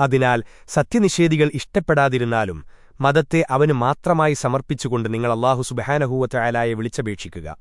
അതിനാൽ സത്യനിഷേധികൾ ഇഷ്ടപ്പെടാതിരുന്നാലും മതത്തെ അവന് മാത്രമായി സമർപ്പിച്ചുകൊണ്ട് നിങ്ങൾ അള്ളാഹു സുബഹാനഹൂവറ്റായാലായെ വിളിച്ചപേക്ഷിക്കുക.